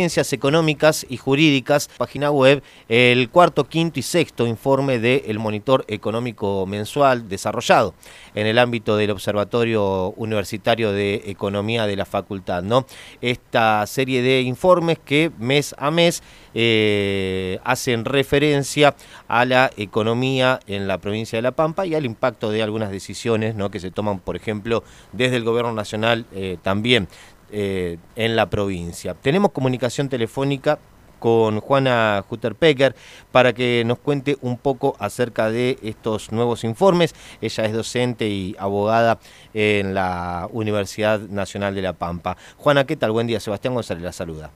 Ciencias Económicas y Jurídicas, página web, el cuarto, quinto y sexto informe del Monitor Económico Mensual desarrollado en el ámbito del Observatorio Universitario de Economía de la Facultad. ¿no? Esta serie de informes que mes a mes eh, hacen referencia a la economía en la provincia de La Pampa y al impacto de algunas decisiones ¿no? que se toman, por ejemplo, desde el Gobierno Nacional eh, también eh, en la provincia. Tenemos comunicación telefónica con Juana Jutterpecker para que nos cuente un poco acerca de estos nuevos informes. Ella es docente y abogada en la Universidad Nacional de La Pampa. Juana, ¿qué tal? Buen día. Sebastián González la saluda.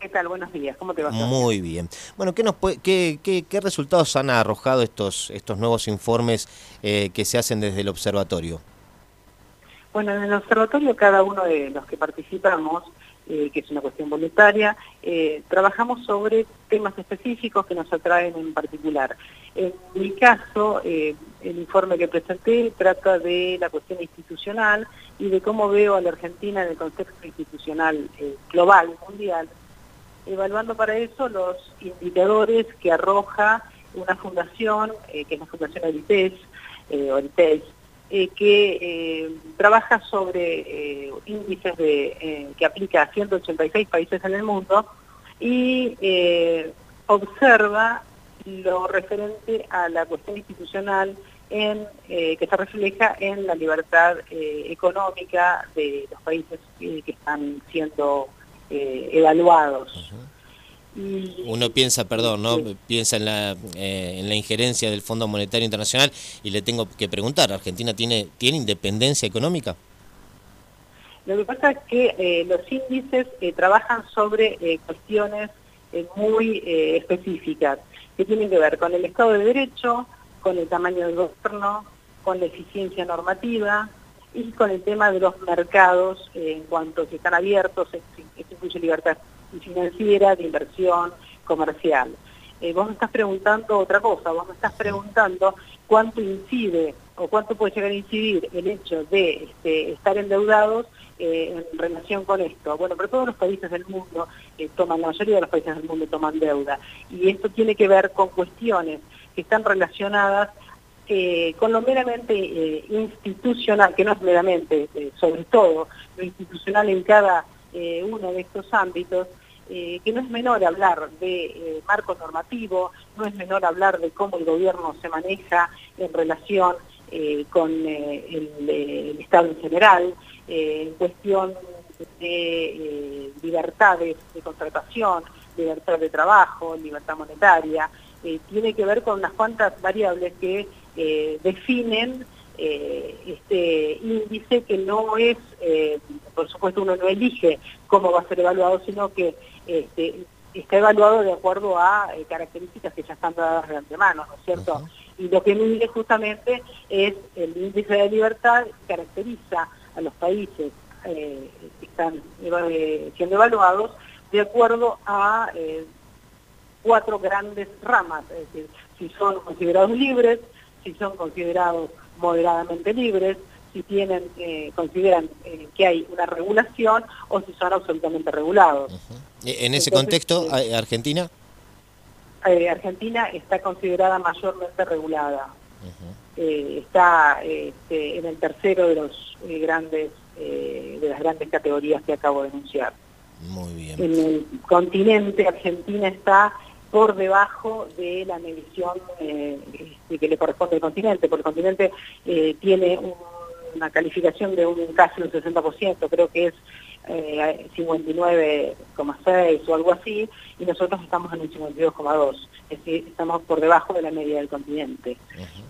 ¿Qué tal? Buenos días. ¿Cómo te va? Muy bien. Bueno, ¿qué, nos qué, qué, resultados han arrojado estos, estos nuevos informes eh, que se hacen desde el observatorio? Bueno, en el observatorio cada uno de los que participamos, eh, que es una cuestión voluntaria, eh, trabajamos sobre temas específicos que nos atraen en particular. En mi caso, eh, el informe que presenté trata de la cuestión institucional y de cómo veo a la Argentina en el contexto institucional global, mundial, evaluando para eso los indicadores que arroja una fundación, que es la Fundación Orites, Orites eh, que eh, trabaja sobre eh, índices de, que aplica a 186 países en el mundo y observa lo referente a la cuestión institucional en, que se refleja en la libertad económica de los países que están siendo evaluados. Uno piensa, perdón, ¿no? Piensa en la, eh, en la injerencia del Fondo Monetario Internacional y le tengo que preguntar, ¿Argentina tiene, tiene independencia económica? Lo que pasa es que eh, los índices eh, trabajan sobre cuestiones muy específicas, que tienen que ver con el Estado de Derecho, con el tamaño del gobierno, con la eficiencia normativa y con el tema de los mercados en cuanto si están abiertos, esto incluye libertad financiera, de inversión comercial. Eh, vos me estás preguntando otra cosa, vos me estás preguntando cuánto incide o cuánto puede llegar a incidir el hecho de este, estar endeudados eh, en relación con esto. Bueno, pero todos los países del mundo eh, toman, la mayoría de los países del mundo toman deuda y esto tiene que ver con cuestiones que están relacionadas con lo meramente institucional, que no es meramente, sobre todo, lo institucional en cada uno de estos ámbitos, eh, que no es menor hablar de eh, marco normativo, no es menor hablar de cómo el gobierno se maneja en relación eh, con el, Estado en general, en cuestión de libertades de contratación, libertad de trabajo, libertad monetaria, tiene que ver con unas cuantas variables que definen este índice que no es, por supuesto uno no elige cómo va a ser evaluado, sino que este, está evaluado de acuerdo a eh, características que ya están dadas de antemano, ¿no es cierto? Y lo que mide justamente es el índice de libertad que caracteriza a los países eh, que están eh, siendo evaluados de acuerdo a cuatro grandes ramas, es decir, si son considerados libres, si son considerados moderadamente libres, si tienen, consideran que hay una regulación o si son absolutamente regulados. Eh, en ese contexto, eh, ¿Argentina? Eh, Argentina está considerada mayormente regulada. está este, en el tercero de los grandes de las grandes categorías que acabo de enunciar. Muy bien. En el continente, Argentina está por debajo de la medición este, que le corresponde al continente, porque el continente tiene una calificación de un casi un 60%, creo que es 59,6 eh, o algo así, y nosotros estamos en el 52,2, es decir, estamos por debajo de la media del continente.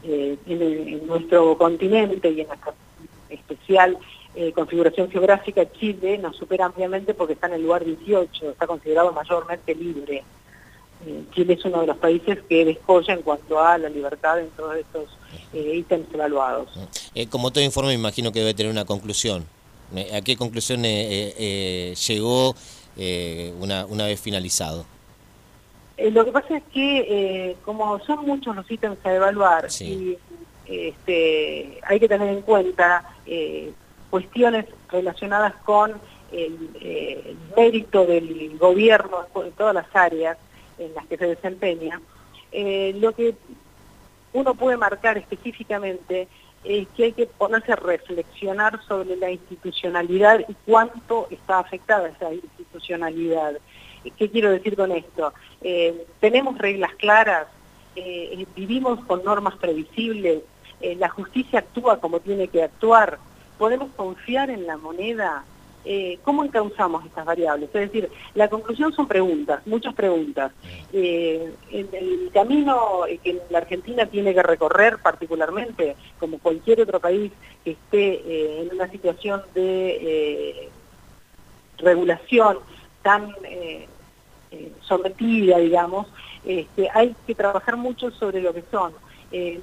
Eh, en, nuestro continente y en nuestra especial eh, configuración geográfica, Chile nos supera ampliamente porque está en el lugar 18, está considerado mayormente libre. Chile es uno de los países que descolla en cuanto a la libertad en todos estos ítems evaluados. como todo informe, me imagino que debe tener una conclusión. ¿A qué conclusión eh, eh, llegó eh, una, una vez finalizado? lo que pasa es que como son muchos los ítems a evaluar y este, hay que tener en cuenta cuestiones relacionadas con el, mérito del gobierno en todas las áreas en las que se desempeña, lo que uno puede marcar específicamente es que hay que ponerse a reflexionar sobre la institucionalidad y cuánto está afectada esa institucionalidad. ¿Qué quiero decir con esto? Eh, tenemos reglas claras, eh, vivimos con normas previsibles, eh, la justicia actúa como tiene que actuar, podemos confiar en la moneda, eh, ¿cómo encauzamos estas variables? Es decir, la conclusión son preguntas, muchas preguntas. Eh, en el camino que la Argentina tiene que recorrer particularmente, como cualquier otro país que esté eh, en una situación de regulación tan sometida, digamos, este, hay que trabajar mucho sobre lo que son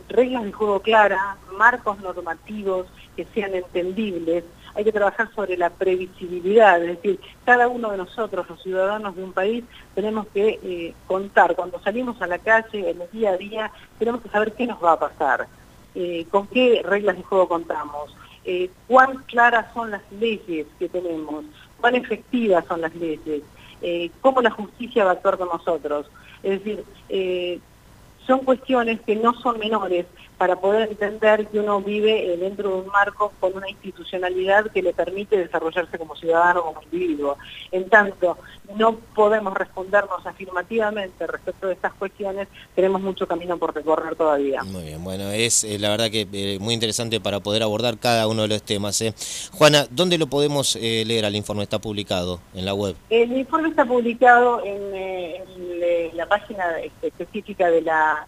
reglas de juego claras, marcos normativos que sean entendibles, hay que trabajar sobre la previsibilidad, es decir, cada uno de nosotros, los ciudadanos de un país, tenemos que eh, contar, cuando salimos a la calle, en el día a día, tenemos que saber qué nos va a pasar, eh, con qué reglas de juego contamos, eh, cuán claras son las leyes que tenemos, cuán efectivas son las leyes, cómo la justicia va a actuar con nosotros. Es decir, son cuestiones que no son menores para poder entender que uno vive eh, dentro de un marco con una institucionalidad que le permite desarrollarse como ciudadano, como individuo. En tanto, no podemos respondernos afirmativamente respecto de estas cuestiones, tenemos mucho camino por recorrer todavía. Muy bien, bueno, es eh, la verdad que eh, muy interesante para poder abordar cada uno de los temas. Juana, ¿dónde lo podemos leer al informe? ¿Está publicado en la web? El informe está publicado en, la página específica de la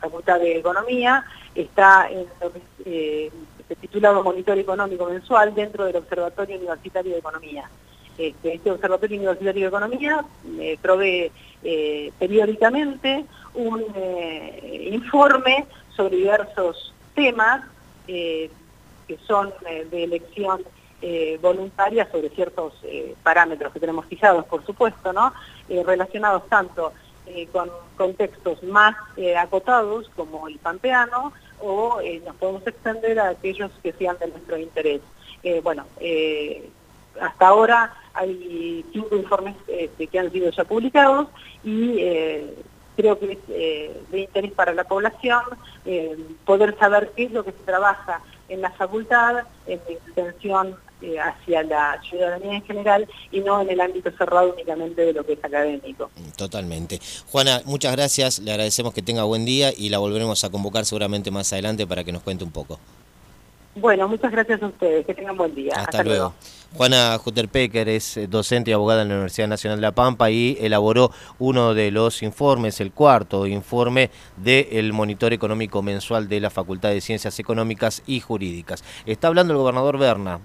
Facultad de Economía, está en lo eh, titulado Monitor Económico Mensual dentro del Observatorio Universitario de Economía. Este, este Observatorio Universitario de Economía eh, provee eh, periódicamente un informe sobre diversos temas que son de elección voluntaria sobre ciertos parámetros que tenemos fijados, por supuesto, ¿no? relacionados tanto eh, con contextos más eh, acotados como el pampeano o eh, nos podemos extender a aquellos que sean de nuestro interés. bueno, hasta ahora hay cinco informes este, que han sido ya publicados y creo que es de interés para la población poder saber qué es lo que se trabaja en la facultad, en extensión eh, hacia la ciudadanía en general y no en el ámbito cerrado únicamente de lo que es académico. Totalmente. Juana, muchas gracias, le agradecemos que tenga buen día y la volveremos a convocar seguramente más adelante para que nos cuente un poco. Bueno, muchas gracias a ustedes, que tengan buen día. Hasta, luego. Juana Jutterpecker es eh, docente y abogada en la Universidad Nacional de La Pampa y elaboró uno de los informes, el cuarto informe del Monitor Económico Mensual de la Facultad de Ciencias Económicas y Jurídicas. Está hablando el gobernador Berna.